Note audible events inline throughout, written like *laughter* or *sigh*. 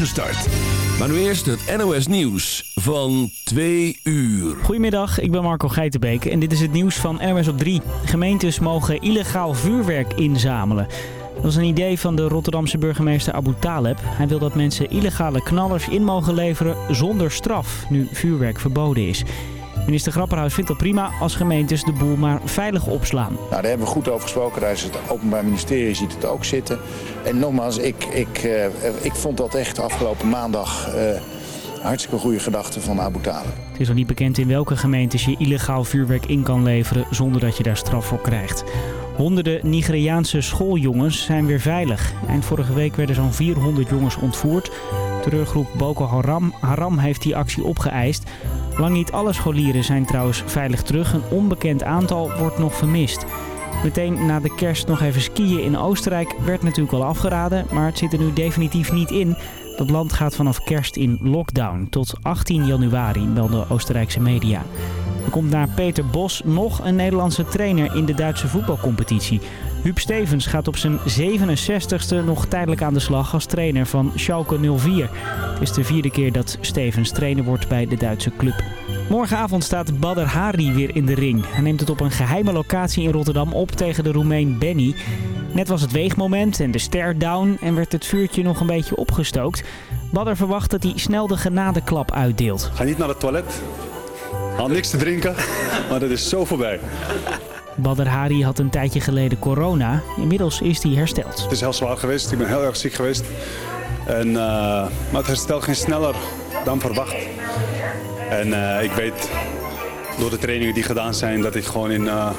start. Maar nu eerst het NOS Nieuws van 2 uur. Goedemiddag, ik ben Marco Geitenbeek en dit is het nieuws van NOS op 3. Gemeentes mogen illegaal vuurwerk inzamelen. Dat is een idee van de Rotterdamse burgemeester Abu Taleb. Hij wil dat mensen illegale knallers in mogen leveren zonder straf, nu vuurwerk verboden is. Minister Grapperhaus vindt het prima als gemeentes de boel maar veilig opslaan. Nou, daar hebben we goed over gesproken. Daar is het Openbaar Ministerie ziet het ook zitten. En nogmaals, ik, ik, eh, ik vond dat echt afgelopen maandag uh, hartstikke goede gedachte van Abu Talib. Het is nog niet bekend in welke gemeentes je illegaal vuurwerk in kan leveren zonder dat je daar straf voor krijgt. Honderden Nigeriaanse schooljongens zijn weer veilig. Eind vorige week werden zo'n 400 jongens ontvoerd. Terreurgroep Boko Haram, Haram heeft die actie opgeëist. Lang niet alle scholieren zijn trouwens veilig terug. Een onbekend aantal wordt nog vermist. Meteen na de kerst nog even skiën in Oostenrijk werd natuurlijk al afgeraden. Maar het zit er nu definitief niet in. Dat land gaat vanaf kerst in lockdown tot 18 januari, melden Oostenrijkse media. Er komt na Peter Bos nog een Nederlandse trainer in de Duitse voetbalcompetitie. Huub Stevens gaat op zijn 67ste nog tijdelijk aan de slag als trainer van Schalke 04. Het is de vierde keer dat Stevens trainer wordt bij de Duitse club. Morgenavond staat Badr Hari weer in de ring. Hij neemt het op een geheime locatie in Rotterdam op tegen de Roemeen Benny. Net was het weegmoment en de ster down en werd het vuurtje nog een beetje opgestookt. Badr verwacht dat hij snel de genadeklap uitdeelt. Ga niet naar het toilet. Haal niks te drinken, maar dat is zo voorbij. Badr Hari had een tijdje geleden corona. Inmiddels is hij hersteld. Het is heel zwaar geweest. Ik ben heel erg ziek geweest. En, uh, maar het herstel ging sneller dan verwacht. En uh, ik weet door de trainingen die gedaan zijn dat ik gewoon in uh,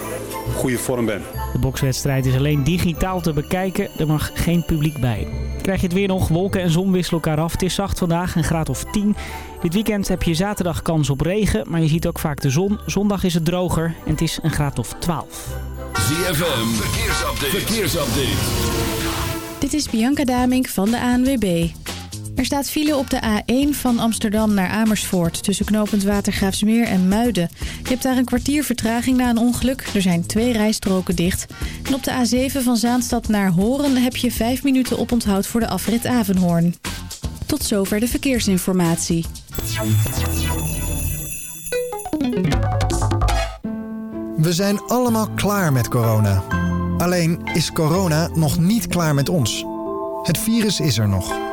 goede vorm ben. De bokswedstrijd is alleen digitaal te bekijken. Er mag geen publiek bij. Krijg je het weer nog? Wolken en zon wisselen elkaar af. Het is zacht vandaag, een graad of 10. Dit weekend heb je zaterdag kans op regen, maar je ziet ook vaak de zon. Zondag is het droger en het is een graad of 12. ZFM, verkeersupdate. verkeersupdate. Dit is Bianca Damink van de ANWB. Er staat file op de A1 van Amsterdam naar Amersfoort... tussen knooppunt Watergraafsmeer en Muiden. Je hebt daar een kwartier vertraging na een ongeluk. Er zijn twee rijstroken dicht. En op de A7 van Zaanstad naar Horen... heb je vijf minuten oponthoud voor de afrit Avenhoorn. Tot zover de verkeersinformatie. We zijn allemaal klaar met corona. Alleen is corona nog niet klaar met ons. Het virus is er nog.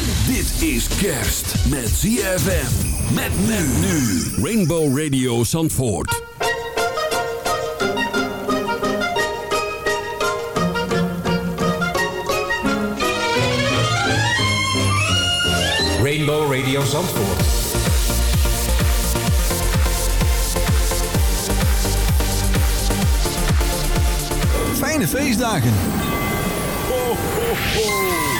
Dit is kerst met ZFM. Met men nu. Rainbow Radio Zandvoort. Rainbow Radio Zandvoort. Fijne feestdagen. Ho, ho, ho.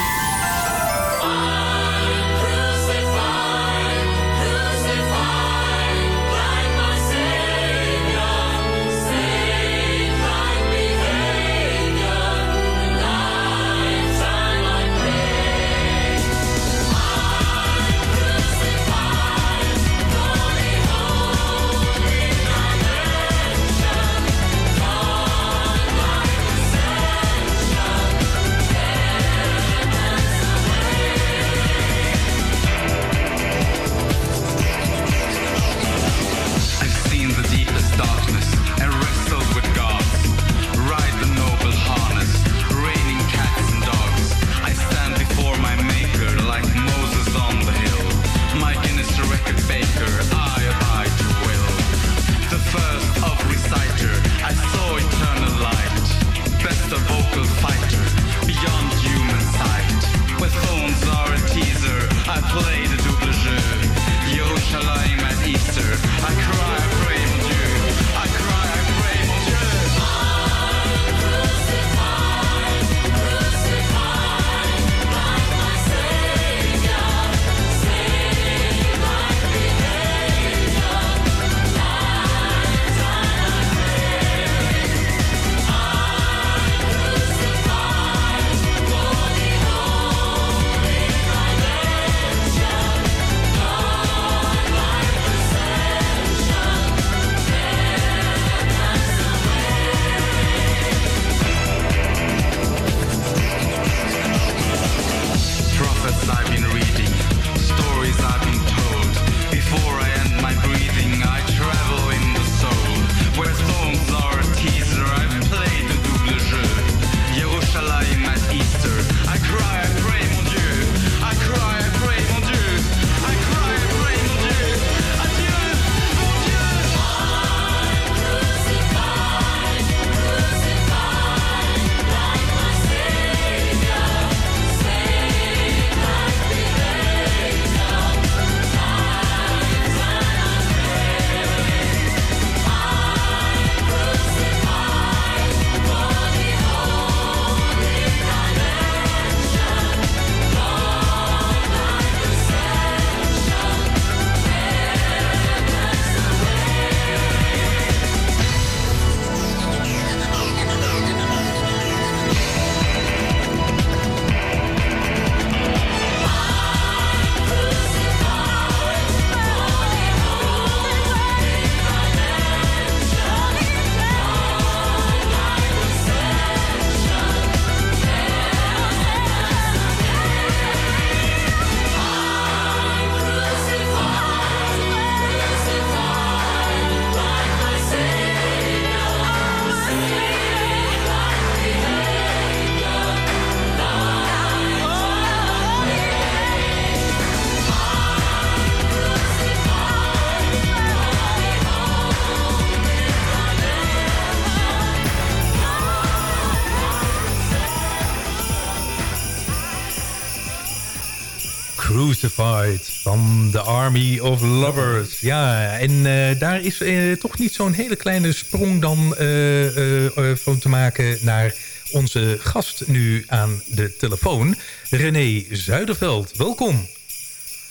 Crucified van The Army of Lovers. Ja, en uh, daar is uh, toch niet zo'n hele kleine sprong dan uh, van te maken naar onze gast nu aan de telefoon. René Zuiderveld, welkom.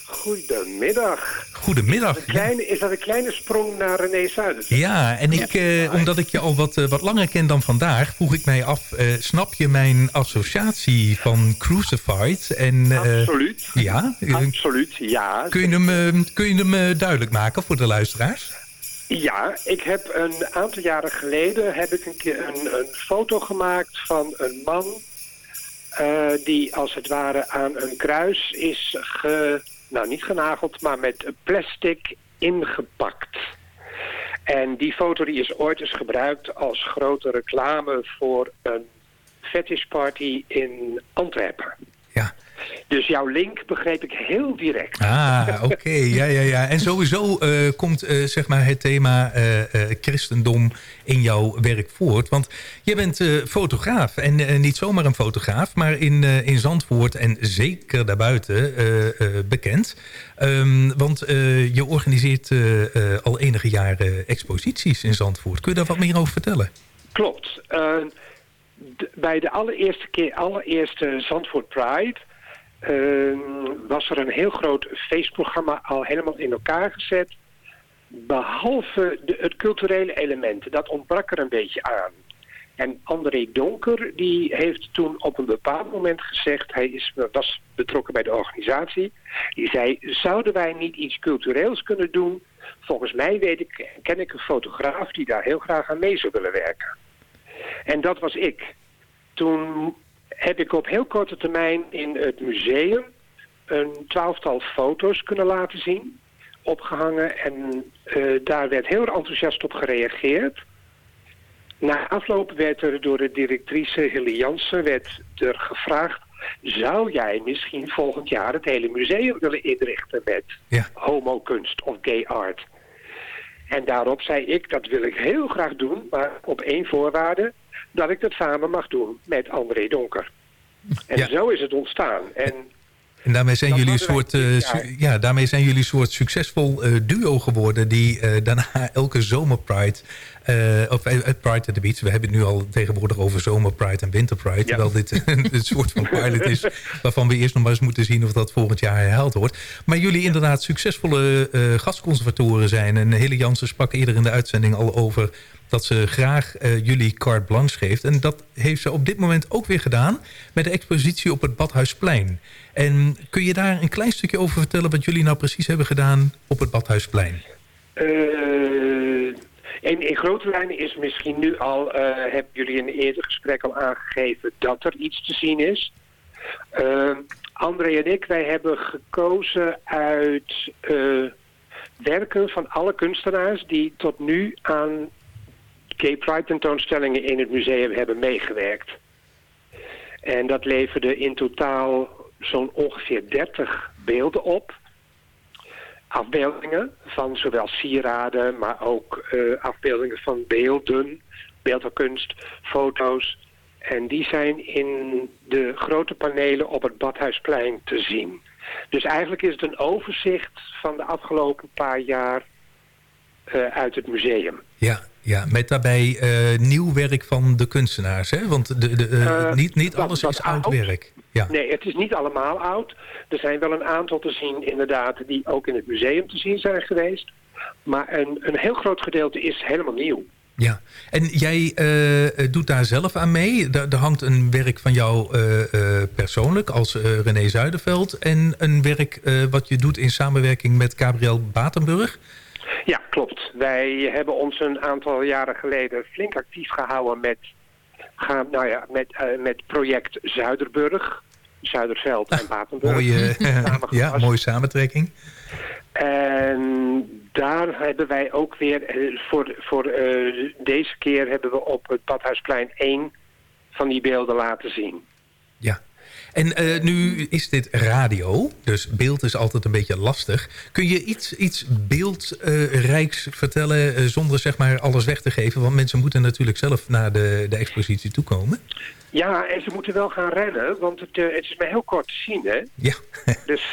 Goedemiddag. Goedemiddag. Is dat, kleine, is dat een kleine sprong naar René Zuiders? Ja, en ik, eh, omdat ik je al wat, uh, wat langer ken dan vandaag... vroeg ik mij af, uh, snap je mijn associatie van Crucified? En, absoluut. Ja? Absoluut, ja. Kun je hem, kun je hem duidelijk maken voor de luisteraars? Ja, ik heb een aantal jaren geleden heb ik een, keer een, een foto gemaakt van een man... die als het ware aan een kruis is ge nou niet genageld, maar met plastic ingepakt. En die foto die is ooit eens gebruikt als grote reclame voor een fetishparty in Antwerpen. Ja. Dus jouw link begreep ik heel direct. Ah, oké. Ja, ja, ja. En sowieso uh, komt uh, zeg maar het thema uh, christendom in jouw werk voort. Want je bent fotograaf. En niet zomaar een fotograaf, maar in, in Zandvoort en zeker daarbuiten bekend. Um, want je organiseert al enige jaren exposities in Zandvoort. Kun je daar wat meer over vertellen? Klopt. bij de allereerste keer, allereerste Zandvoort Pride was er een heel groot feestprogramma al helemaal in elkaar gezet. Behalve de, het culturele element, dat ontbrak er een beetje aan. En André Donker die heeft toen op een bepaald moment gezegd... hij is, was betrokken bij de organisatie. Die zei, zouden wij niet iets cultureels kunnen doen? Volgens mij weet ik, ken ik een fotograaf die daar heel graag aan mee zou willen werken. En dat was ik. Toen heb ik op heel korte termijn in het museum een twaalftal foto's kunnen laten zien, opgehangen. En uh, daar werd heel enthousiast op gereageerd. Na afloop werd er door de directrice Hilly Jansen werd er gevraagd... zou jij misschien volgend jaar het hele museum willen inrichten met ja. homokunst of gay art? En daarop zei ik, dat wil ik heel graag doen, maar op één voorwaarde dat ik dat samen mag doen met André Donker. En ja. zo is het ontstaan. En, en daarmee zijn jullie een soort, uh, ja, daarmee zijn jullie een soort succesvol uh, duo geworden... die uh, daarna *laughs* elke zomerpride, of Pride at the Beach... we hebben het nu al tegenwoordig over zomerpride en winterpride... Ja. terwijl dit *laughs* een soort van pilot is... *laughs* waarvan we eerst nog maar eens moeten zien of dat volgend jaar herhaald wordt. Maar jullie inderdaad succesvolle gastconservatoren zijn... en Hele Jansen sprak eerder in de uitzending al over dat ze graag jullie carte blanche geeft. En dat heeft ze op dit moment ook weer gedaan... met de expositie op het Badhuisplein. En kun je daar een klein stukje over vertellen... wat jullie nou precies hebben gedaan op het Badhuisplein? Uh, in, in, grote lijnen is misschien nu al... Uh, hebben jullie in een eerder gesprek al aangegeven... dat er iets te zien is. André en ik, wij hebben gekozen uit... werken van alle kunstenaars die tot nu aan Gay Pride tentoonstellingen in het museum hebben meegewerkt. En dat leverde in totaal zo'n ongeveer 30 beelden op. Afbeeldingen van zowel sieraden, maar ook uh, afbeeldingen van beelden, beeldenkunst, foto's. En die zijn in de grote panelen op het Badhuisplein te zien. Dus eigenlijk is het een overzicht van de afgelopen paar jaar uh, uit het museum. Ja, ja, met daarbij uh, nieuw werk van de kunstenaars, hè? Want de, de, uh, niet, niet alles is oud werk. Ja. Nee, het is niet allemaal oud. Er zijn wel een aantal te zien, inderdaad, die ook in het museum te zien zijn geweest. Maar een, een heel groot gedeelte is helemaal nieuw. Ja, en jij uh, doet daar zelf aan mee. Er, hangt een werk van jou uh, uh, persoonlijk als René Zuiderveld... en een werk wat je doet in samenwerking met Gabriel Batenburg. Ja, klopt. Wij hebben ons een aantal jaren geleden flink actief gehouden met, gaan, nou ja, met, met project Zuiderburg. Zuiderveld en Batenburg. Mooie, *laughs* ja, mooie samentrekking. En daar hebben wij ook weer, eh, voor, voor uh, deze keer hebben we op het Badhuisplein één van die beelden laten zien. Ja, En uh, nu is dit radio, dus beeld is altijd een beetje lastig. Kun je iets, iets beeldrijks uh, vertellen uh, zonder zeg maar alles weg te geven? Want mensen moeten natuurlijk zelf naar de, de expositie toekomen. Ja, en ze moeten wel gaan rennen, want het, het is maar heel kort te zien, hè? Ja. *laughs* dus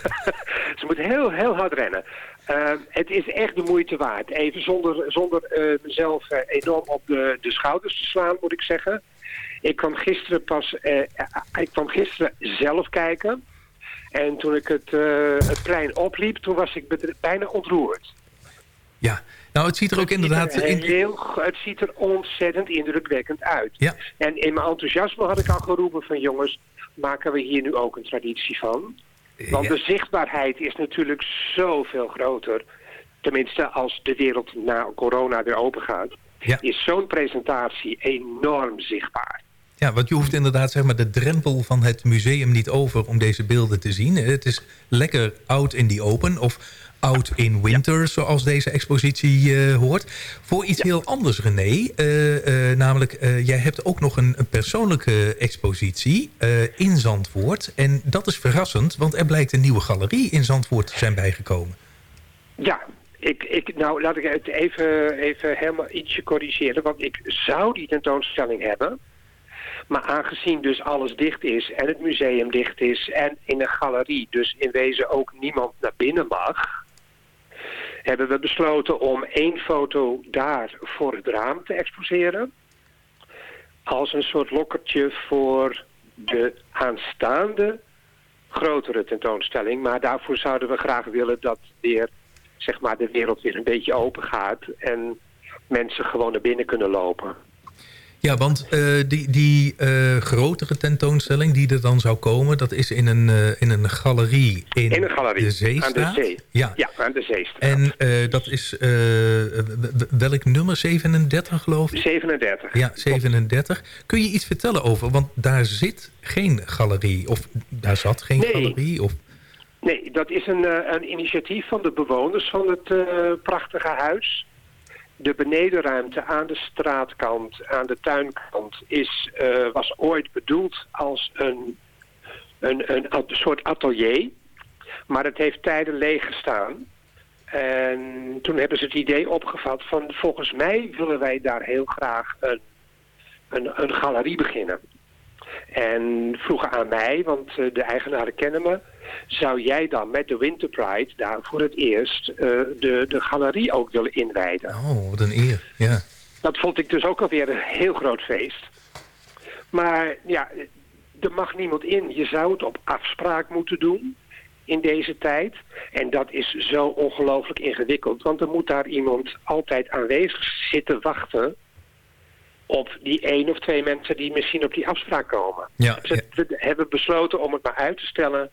*laughs* ze moeten heel, heel hard rennen. Uh, het is echt de moeite waard. Even zonder, zonder uh, mezelf uh, enorm op de, de schouders te slaan, moet ik zeggen. Ik kwam gisteren pas, ik kwam gisteren zelf kijken. En toen ik het, het plein opliep, toen was ik bijna ontroerd. Ja, nou het ziet er ook het inderdaad... Ziet er heel, het ziet er ontzettend indrukwekkend uit. Ja. En in mijn enthousiasme had ik al geroepen van jongens, maken we hier nu ook een traditie van? Want Ja. de zichtbaarheid is natuurlijk zoveel groter. Tenminste, als de wereld na corona weer open gaat. Ja. Is zo'n presentatie enorm zichtbaar. Ja, want je hoeft inderdaad zeg maar, de drempel van het museum niet over om deze beelden te zien. Het is lekker out in the open of out in winter, zoals deze expositie eh, hoort. Voor iets heel anders, René. eh, eh, namelijk, jij hebt ook nog een, een persoonlijke expositie in Zandvoort. En dat is verrassend, want er blijkt een nieuwe galerie in Zandvoort te zijn bijgekomen. Ja, ik, ik, nou laat ik het even, even helemaal ietsje corrigeren. Want ik zou die tentoonstelling hebben. Maar aangezien dus alles dicht is en het museum dicht is en in een galerie dus in wezen ook niemand naar binnen mag, hebben we besloten om één foto daar voor het raam te exposeren. Als een soort lokkertje voor de aanstaande grotere tentoonstelling. Maar daarvoor zouden we graag willen dat weer, zeg maar, de wereld weer een beetje open gaat en mensen gewoon naar binnen kunnen lopen. Ja, want eh, die, die eh, grotere tentoonstelling die er dan zou komen... dat is in een, eh, in een galerie in, In een galerie, de Zeestraat. aan de zee. Ja. Ja, aan de Zeestraat. En dat is eh, welk nummer? 37 geloof ik? 37. Ja, 37. Kun je iets vertellen over? Want daar zit geen galerie. Of daar zat geen Nee. galerie. Of, Nee, dat is een, een initiatief van de bewoners van het prachtige huis. De benedenruimte aan de straatkant, aan de tuinkant, is, eh, was ooit bedoeld als een, een, een, soort atelier. Maar het heeft tijden leeg gestaan. En toen hebben ze het idee opgevat van volgens mij willen wij daar heel graag een, een, een galerie beginnen. En vroegen aan mij, want eh, de eigenaren kennen me... zou jij dan met de Winter Pride daar voor het eerst eh, de, de galerie ook willen inwijden? oh, wat een eer. Ja. Dat vond ik dus ook alweer een heel groot feest. Maar ja, er mag niemand in. Je zou het op afspraak moeten doen in deze tijd. En dat is zo ongelooflijk ingewikkeld. Want er moet daar iemand altijd aanwezig zitten wachten... op die één of twee mensen die misschien op die afspraak komen. Ja, Dus het- we hebben besloten om het maar uit te stellen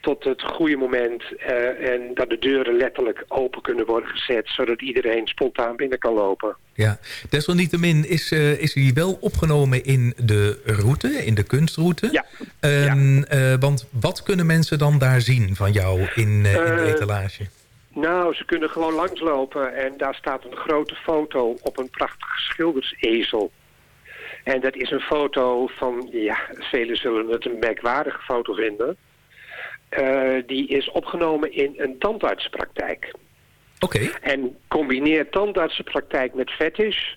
tot het goede moment. eh, en dat de deuren letterlijk open kunnen worden gezet... zodat iedereen spontaan binnen kan lopen. Ja, desalniettemin is, eh, is hij wel opgenomen in de route, in de kunstroute. Ja. En, eh, want wat kunnen mensen dan daar zien van jou in, in de etalage? Nou, ze kunnen gewoon langslopen en daar staat een grote foto op een prachtige schildersezel. En dat is een foto van, ja, velen zullen het een merkwaardige foto vinden. Eh, die is opgenomen in een tandartspraktijk. Oké, En combineer tandartsenpraktijk met fetish,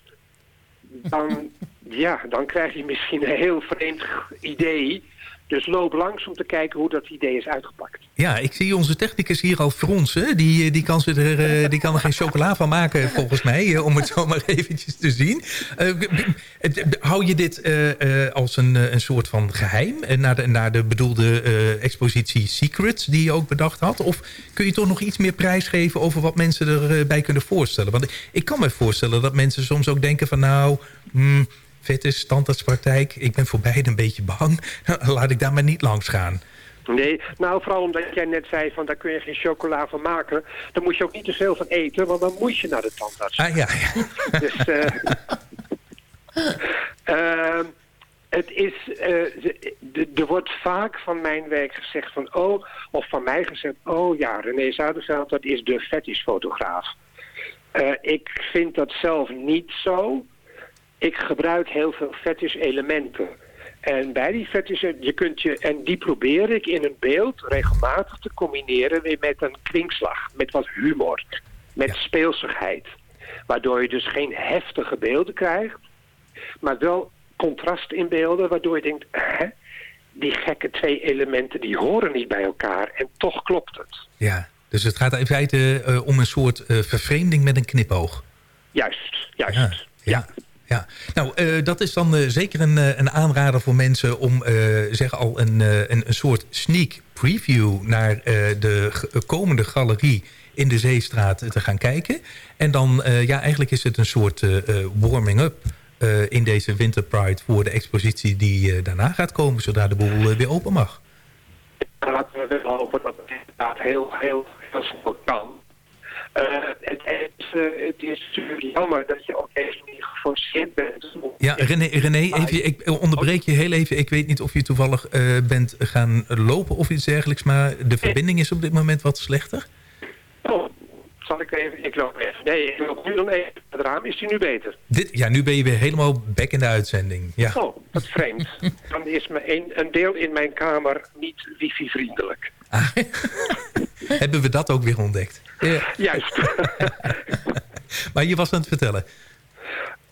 dan, *laughs* ja, dan krijg je misschien een heel vreemd idee. Dus loop langs om te kijken hoe dat idee is uitgepakt. ja, ik zie onze technicus hier al fronsen. Die, eh, die, kan, ze er, eh, *laughs* die kan er geen chocola van maken, volgens mij, eh, om het zo maar eventjes te zien. Eh, hou je dit als een, een soort van geheim eh, naar de, naar de bedoelde expositie Secrets die je ook bedacht had? Of kun je toch nog iets meer prijsgeven over wat mensen erbij kunnen voorstellen? Want ik kan me voorstellen dat mensen soms ook denken van nou... Hmm, Fetish, standaardspraktijk. Ik ben voor beide een beetje bang. *laughs* Laat ik daar maar niet langs gaan. Nee, nou vooral omdat jij net zei van daar kun je geen chocola van maken. Dan moet je ook niet te veel van eten, want dan moet je naar de tandarts. Ah ja, ja. *laughs* Dus, eh, *laughs* ehm, het is, eh, er wordt vaak van mijn werk gezegd van, oh, of van mij gezegd, oh ja, René Zuiderveld, dat is de fetishfotograaf. Eh ik vind dat zelf niet zo. Ik gebruik heel veel fetish elementen. En bij die fetishen, je kunt je, en die probeer ik in een beeld regelmatig te combineren weer met een kwinkslag, met wat humor, met speelsigheid. Waardoor je dus geen heftige beelden krijgt, maar wel contrast in beelden, waardoor je denkt, hè, die gekke twee elementen die horen niet bij elkaar en toch klopt het. Ja, dus het gaat in feite uh, om een soort uh, vervreemding met een knipoog. Juist, juist. Ja, ja. ja. Nou uh, dat is dan zeker een, een aanrader voor mensen om zeg al een, een, een soort sneak preview naar de komende galerie in de Zeestraat te gaan kijken. En dan, ja, eigenlijk is het een soort warming-up uh, in deze Winter Pride voor de expositie die uh, daarna gaat komen, zodra de boel uh, weer open mag. Laten we wel hopen dat het inderdaad heel, heel, heel snel kan. Het, het, het, is natuurlijk jammer dat je ook even. Ja, René, René even, ik onderbreek je heel even. Ik weet niet of je toevallig bent gaan lopen of iets dergelijks, maar de verbinding is op dit moment wat slechter. Oh, zal ik even... Ik loop even. Nee, ik loop nu dan even het raam. Is die nu beter? Dit, ja, nu ben je weer helemaal back in de uitzending. Ja. Oh, dat is vreemd. *laughs* dan is me een, een deel in mijn kamer niet wifi-vriendelijk. Ah. *laughs* Hebben we dat ook weer ontdekt? Ja. Juist. *laughs* maar je was aan het vertellen.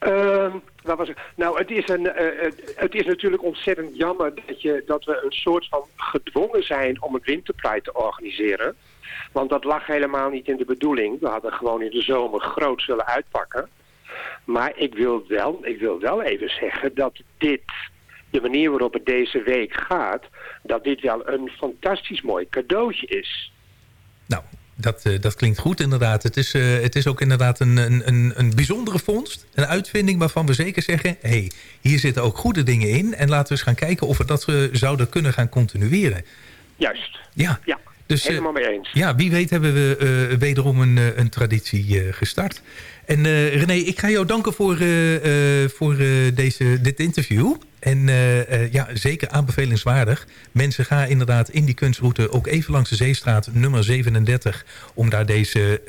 Uh, was ik? Nou, het is, een, uh, het is natuurlijk ontzettend jammer dat, je, dat we een soort van gedwongen zijn om een winterpride te organiseren. Want dat lag helemaal niet in de bedoeling. We hadden gewoon in de zomer groot willen uitpakken. Maar ik wil wel, ik wil wel even zeggen dat dit, de manier waarop het deze week gaat... dat dit wel een fantastisch mooi cadeautje is. Nou, dat, uh, dat klinkt goed inderdaad. Het is, uh, het is ook inderdaad een, een, een bijzondere vondst. Een uitvinding waarvan we zeker zeggen... hé, hey, hier zitten ook goede dingen in... en laten we eens gaan kijken of we dat uh, zouden kunnen gaan continueren. Juist. Ja. ja. Dus, Helemaal mee eens. Ja, wie weet hebben we uh, wederom een, een traditie uh, gestart. En uh, René, ik ga jou danken voor, voor deze, dit interview. En ja, zeker aanbevelingswaardig. Mensen gaan inderdaad in die kunstroute ook even langs de Zeestraat nummer 37... om daar deze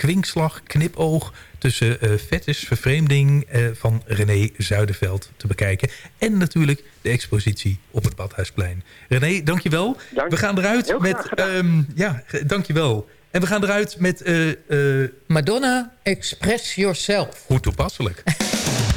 kwinkslag, knipoog tussen uh, Vetis, vervreemding uh, van René Zuiderveld te bekijken. En natuurlijk de expositie op het Badhuisplein. René, dankjewel. Dank. We gaan eruit met... Um, ja, dankjewel. En we gaan eruit met... Uh, Madonna, Express Yourself. Hoe toepasselijk. *laughs*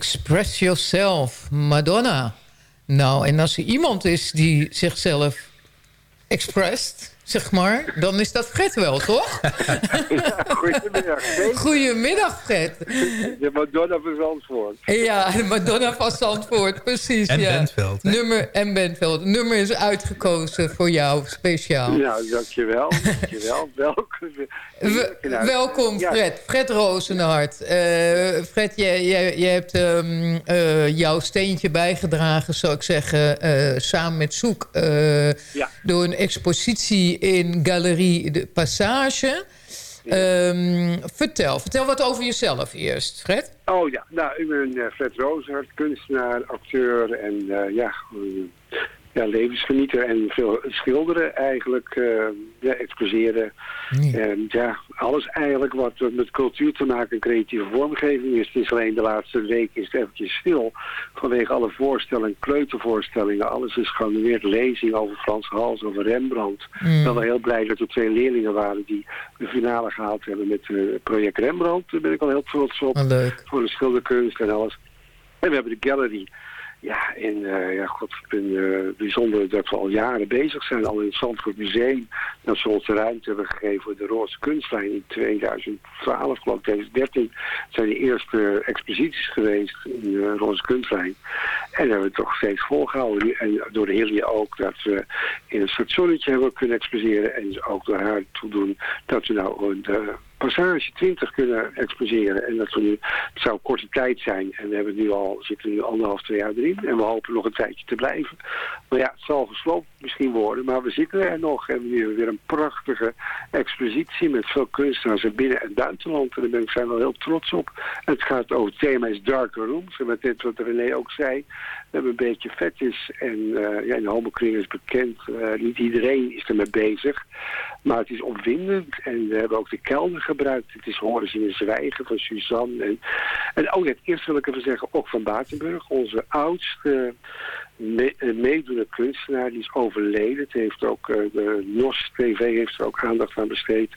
Express yourself, Madonna. Nou, en als er iemand is die zichzelf expressed, zeg maar, dan is dat Fred wel, toch? *laughs* Goedemiddag. Goedemiddag, Fred. De Madonna van Zandvoort. Ja, de Madonna van Zandvoort, precies. En ja. Bentveld. hè? Nummer en Bentveld. Nummer is uitgekozen voor jou, speciaal. Nou, dankjewel. Dankjewel. *laughs* Welkom. We- welkom. Fred. Fred Rozenhart. Eh, Fred, jij, jij, jij hebt ehm, eh, jouw steentje bijgedragen, zou ik zeggen... eh, samen met Soek... eh, Ja. door een expositie in Galerie de Passage. Ehm, vertel, vertel wat over jezelf eerst, Fred. Oh ja, nou, ik ben eh, Fred Rozenhart, kunstenaar, acteur en eh, ja, ja, levensgenieter en veel schilderen eigenlijk, ja, exposeren. En ja, alles eigenlijk wat met cultuur te maken en creatieve vormgeving is. Het is alleen de laatste week is het eventjes stil vanwege alle voorstellingen, kleutervoorstellingen. Alles is geannuleerd, lezing over Frans Hals, over Rembrandt. Mm. Ik ben wel heel blij dat er twee leerlingen waren die de finale gehaald hebben met het project Rembrandt. Daar ben ik al heel trots op. Oh, leuk. Voor de schilderkunst en alles. En we hebben de gallery. Ja, en eh, ja, god, ik eh, bijzonder dat we al jaren bezig zijn, al in het Zandvoort Museum, dat ze ons ruimte hebben gegeven voor de Roze Kunstlijn in 2012, geloof ik, 2013, zijn de eerste exposities geweest in de Roze Kunstlijn. En dat hebben we toch steeds volgehouden. En door de Hilje ook, dat we in een soort zonnetje hebben kunnen exposeren en ook door haar toedoen dat we nou de Passage 20 kunnen exposeren. En dat we nu, het zou korte tijd zijn. En we hebben nu al, zitten nu anderhalf, twee jaar erin. En we hopen nog een tijdje te blijven. Maar ja, het zal gesloopt misschien worden. Maar we zitten er nog. En nu hebben we weer een prachtige expositie met veel kunstenaars in binnen- en buitenland. En daar zijn wel heel trots op. Het gaat over het thema is Darker Rooms. En met dit wat René ook zei. We hebben een beetje fetish. En eh, ja, in de homokring is bekend. eh, niet iedereen is ermee bezig. Maar het is opwindend. En we hebben ook de kelder gebruikt. Het is Horen en zwijgen van Suzanne. En, en ja, het eerste wil ik even zeggen, ook van Batenburg. Onze oudste me, eh, meedoende kunstenaar, die is overleden. Het heeft ook, de NOS TV heeft er ook aandacht aan besteed.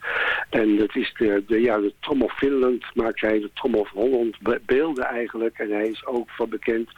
En dat is de, de, ja, de Tom of Finland, maakt hij de Tom of Holland be- beelden eigenlijk. En hij is ook van bekend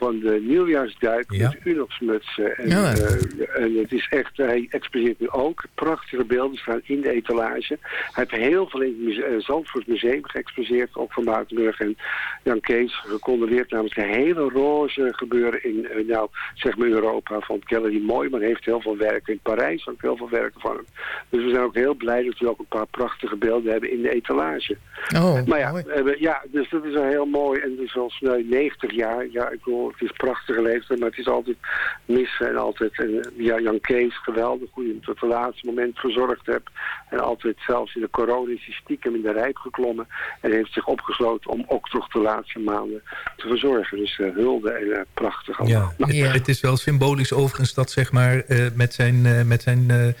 van de nieuwjaarsduik Ja. met Unox-mutsen. En, Ja. eh, en het is echt, hij exposeert nu ook. Prachtige beelden staan in de etalage. Hij heeft heel veel in het eh, Zandvoort Museum geëxposeerd, ook van Buitenburg. En Jan Kees gecondoleerd namens het hele roze gebeuren in eh, nou, zeg maar Europa van Gallery Mooi. Maar heeft heel veel werken in Parijs, ook heel veel werken van hem. Dus we zijn ook heel blij dat we ook een paar prachtige beelden hebben in de etalage. Oh, Maar ja, hebben, ja, dus dat is wel heel mooi. En is al snel 90 jaar. Ja, ik bedoel, het is een prachtige leeftijd, maar het is altijd missen en altijd. En eh, ja, Jan Kees, geweldig hoe je hem tot het laatste moment verzorgd hebt. En altijd zelfs in de corona is hij stiekem in de rijp geklommen. En heeft zich opgesloten om ook toch de laatste maanden te verzorgen. Dus eh, hulde en eh, prachtig allemaal. Ja, het, het is wel symbolisch overigens dat zeg maar eh, met zijn, eh, met zijn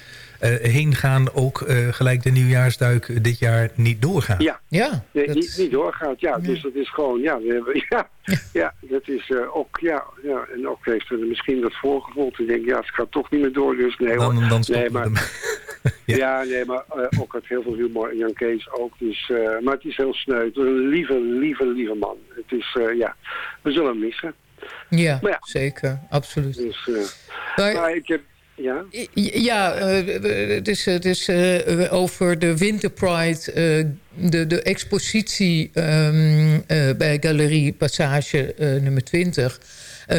heen gaan ook eh, gelijk de nieuwjaarsduik dit jaar niet doorgaat. Ja, Ja, Nee, dat- niet, niet doorgaat. Ja, dus dat is gewoon, ja, we hebben, *laughs* ja, ja dat is eh, ook, ja, ja, en ook heeft er misschien dat voorgevoeld. Ik denk, ja, het gaat toch niet meer door, dus nee hoor. Dan, dan nee, maar, *laughs* ja. Ja. nee, maar eh, ook had heel veel humor. En Jan Kees ook, dus, eh, maar het is heel sneu. Het is Een lieve, lieve, lieve man. Het is, eh, ja, we zullen hem missen. ja, zeker, absoluut. Dus, eh, Maar- maar ik heb, ja, Ja, eh, het is, het is eh, over de Winter Pride, eh, de, de expositie ehm, eh, bij Galerie Passage nummer 20. Eh,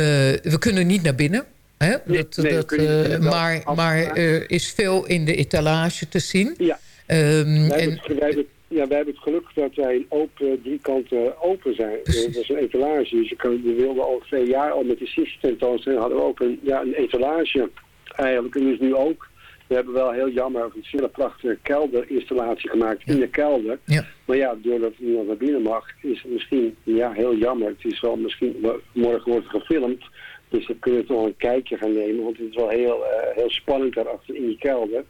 we kunnen niet naar binnen. Hè? Nee, dat, nee, dat, maar, maar er is veel in de etalage te zien. ja. Ehm, Wij en, hebben, het, wij, hebben, ja, wij hebben het geluk dat wij open, drie kanten open zijn. Precies. Dat is een etalage. Dus je kan, we wilden al twee jaar al met de Sissi tentoonstelling hadden we ook een, ja, een etalage eigenlijk. En dus nu ook. We hebben wel heel jammer een hele prachtige kelderinstallatie gemaakt in de kelder. Ja. Maar ja, doordat niemand naar binnen mag, is het misschien ja, heel jammer. Het is wel misschien, morgen wordt het gefilmd. Dus dan kunnen we toch een kijkje gaan nemen. Want het is wel heel, eh, heel spannend daarachter in die kelder.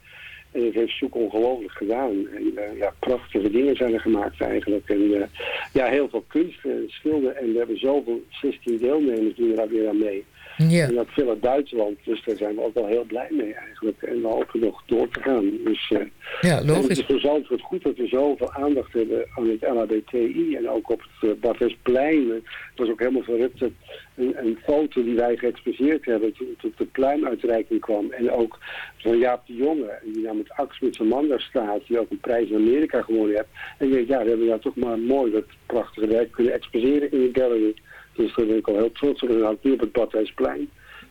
En het heeft Zoek ongelooflijk gedaan. En eh, ja, prachtige dingen zijn er gemaakt eigenlijk. En eh, ja, heel veel kunst en schilderen. En we hebben zoveel, 16 deelnemers doen er weer aan mee. Ja. En dat veel uit Duitsland. Dus daar zijn we ook wel heel blij mee eigenlijk. En we hopen nog door te gaan. Dus, uh, ja, logisch. het is voor Zandvoort goed dat we zoveel aandacht hebben aan het LHBTI. En ook op het uh, Badhuisplein. Het was ook helemaal verrukt. Een, een foto die wij geëxposeerd hebben toen, toen de pluimuitreiking kwam. En ook van Jaap de Jonge. Die nou met Ax met zijn man daar staat. Die ook een prijs in Amerika gewonnen heeft. En denk, ja, we hebben daar toch maar mooi dat prachtige werk kunnen exposeren in de gallery. Dus daar ben ik al heel trots op. En dan nu op het Badhuisplein.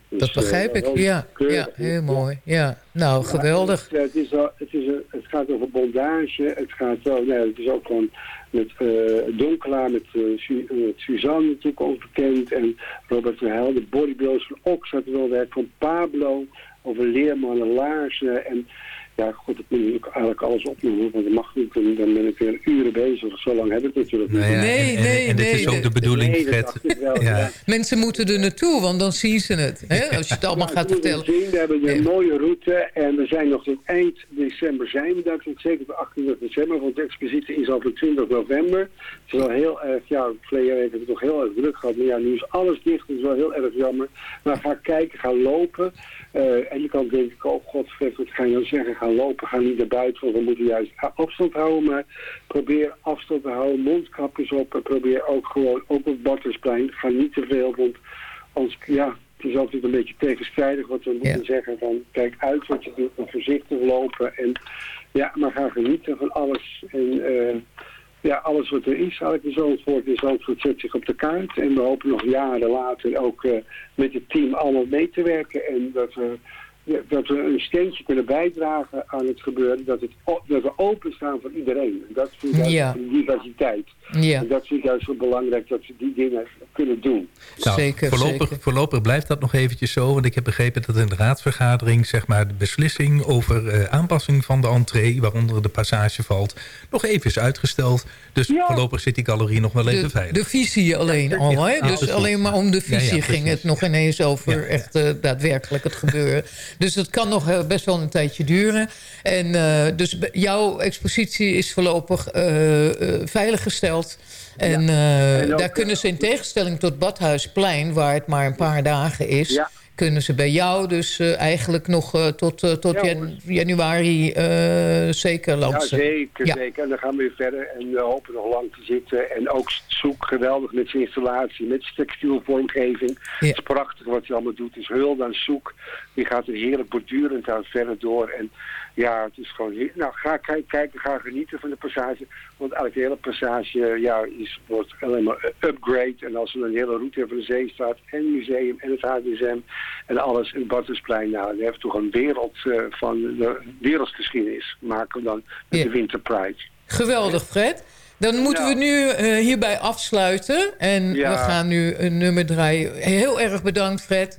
Dus, dat begrijp ik, ja. Ja, heel mooi. Ja, nou, geweldig. Het, is, het, is, het gaat over bondage. Het gaat wel, nee, het is ook gewoon met uh, Donkela, met, uh, Suzanne natuurlijk ook bekend. En Robert Verheil, de bodybuilders van Ox had wel werk van Pablo over leermannen, laarzen en ja, goed, ik moet natuurlijk eigenlijk alles opnoemen, want dat mag niet. En dan ben ik weer uren bezig. Zo lang heb ik natuurlijk niet. Nou ja, nee, en, nee, en, dit is ook de bedoeling, nee, Fred. ja. Mensen moeten er naartoe, want dan zien ze het. Hè? Als je het allemaal gaat vertellen. Zien, we hebben een mooie route en we zijn nog tot eind december zijn we daar. Zeker tot 28 december, want de expositie is al voor 20 november. Het is wel heel erg, ja, verleden jaar hebben we toch heel erg druk gehad. Maar ja, nu is alles dicht, dat is wel heel erg jammer. Maar ga kijken, ga lopen. Uh, en je kan denken, oh god, Fred, wat ga je nou zeggen? Ga lopen, ga niet naar buiten, want we moeten juist afstand houden. Maar probeer afstand te houden, mondkapjes op en probeer ook gewoon, ook op het Battersplein, ga niet te veel, want als, ja, het is altijd een beetje tegenstrijdig wat we moeten zeggen van kijk uit wat je doet en voorzichtig lopen en ja, maar ga genieten van alles. En uh, ja, alles wat er is eigenlijk in Zandvoort. Zandvoort zet zich op de kaart en we hopen nog jaren later ook uh, met het team allemaal mee te werken en dat we dat we een steentje kunnen bijdragen aan het gebeuren. Dat, het, dat we openstaan voor iedereen. En dat vind ik ja. diversiteit. Ja. En dat vind ik juist zo belangrijk dat we die dingen kunnen doen. Nou, zeker, voorlopig, zeker. voorlopig blijft dat nog eventjes zo. Want ik heb begrepen dat in de raadsvergadering zeg maar, de beslissing over uh, aanpassing van de entree, waaronder de passage valt, nog even is uitgesteld. Dus ja. voorlopig zit die galerie nog wel even de, veilig. De visie alleen al. Hè? dus alleen maar om de visie ging het nog ineens over echt uh, daadwerkelijk het gebeuren. Dus het kan nog uh, best wel een tijdje duren. En uh, dus jouw expositie is voorlopig veiliggesteld. En, ja. en daar kunnen ze in tegenstelling tot Badhuisplein... waar het maar een paar dagen is... Ja kunnen ze bij jou dus uh, eigenlijk nog uh, tot, uh, tot ja, jan januari zeker langs. Ja, zeker, ja. zeker. En dan gaan we weer verder en we hopen nog lang te zitten. En ook Zoek geweldig met zijn installatie, met zijn textielvormgeving. Ja. Het is prachtig wat hij allemaal doet. Het is hulde aan Zoek. Die gaat er heerlijk bordurend aan verder door. En ja, het is gewoon... Nou, ga kijken, ga genieten van de passage. Want eigenlijk de hele passage ja, is, wordt alleen maar upgrade. En als we een hele route hebben van de Zeestraat en museum en het HDSM en alles in Bartelsplein. Nou, dan hebben we toch een wereld uh, van de wereldgeschiedenis maken we dan met ja. de Winter Pride. Geweldig, Fred. Dan moeten nou. we nu uh, hierbij afsluiten. En ja. we gaan nu een nummer draaien. Heel erg bedankt, Fred.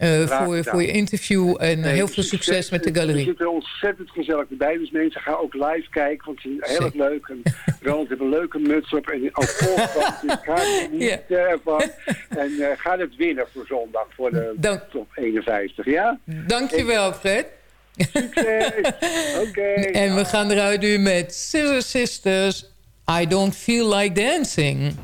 Uh, voor, voor je interview en nee, heel veel succes met de galerie. We zitten ontzettend gezellig erbij. Dus mensen gaan ook live kijken, want het is heel erg leuk. En Ronald heeft een leuke muts op en ook dus ga er niet yeah. ervan. En uh, ga het winnen voor zondag, voor de Dank. top 51, ja? Dankjewel, Fred. Succes! *laughs* Oké. Okay. En we gaan eruit nu met Scissor Sisters. I don't feel like dancing.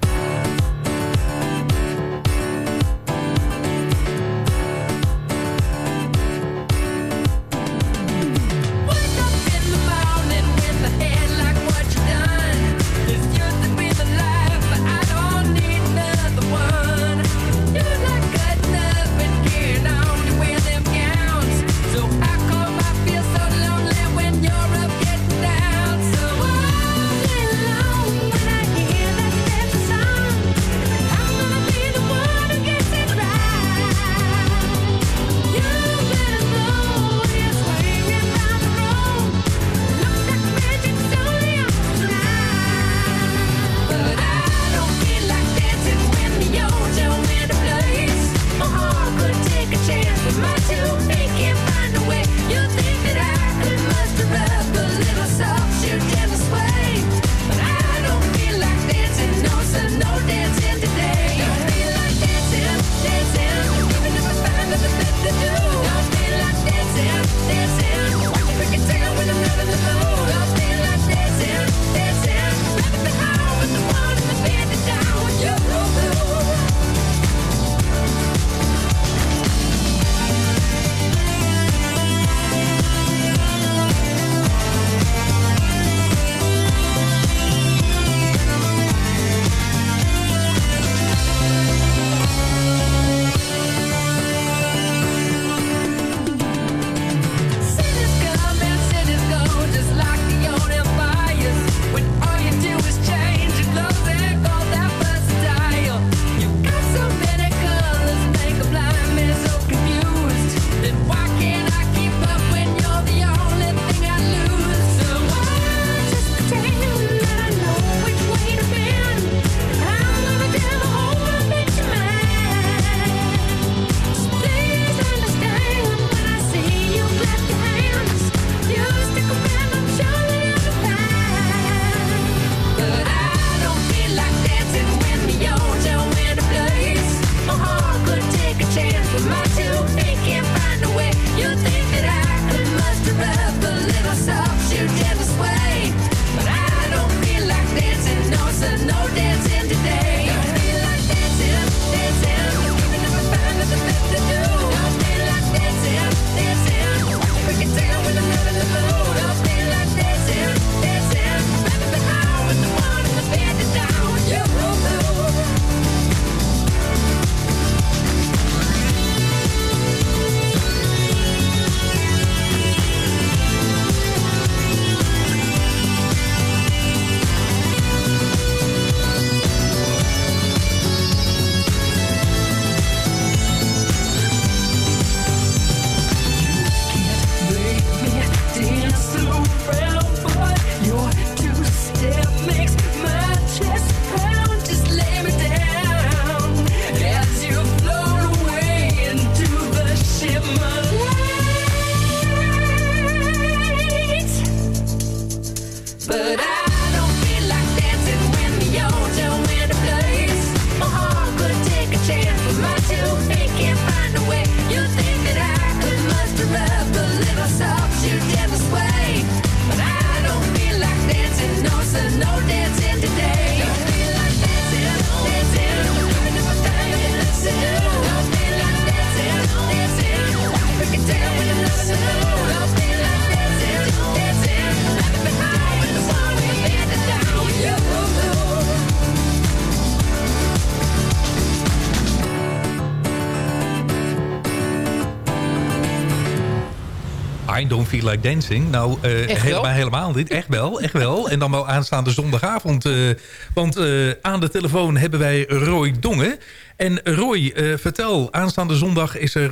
Like Dancing. Nou, uh, helemaal, helemaal niet. Echt wel, echt wel. En dan wel aanstaande zondagavond. Uh, want uh, aan de telefoon hebben wij Roy Dongen. En Roy, vertel, aanstaande zondag is er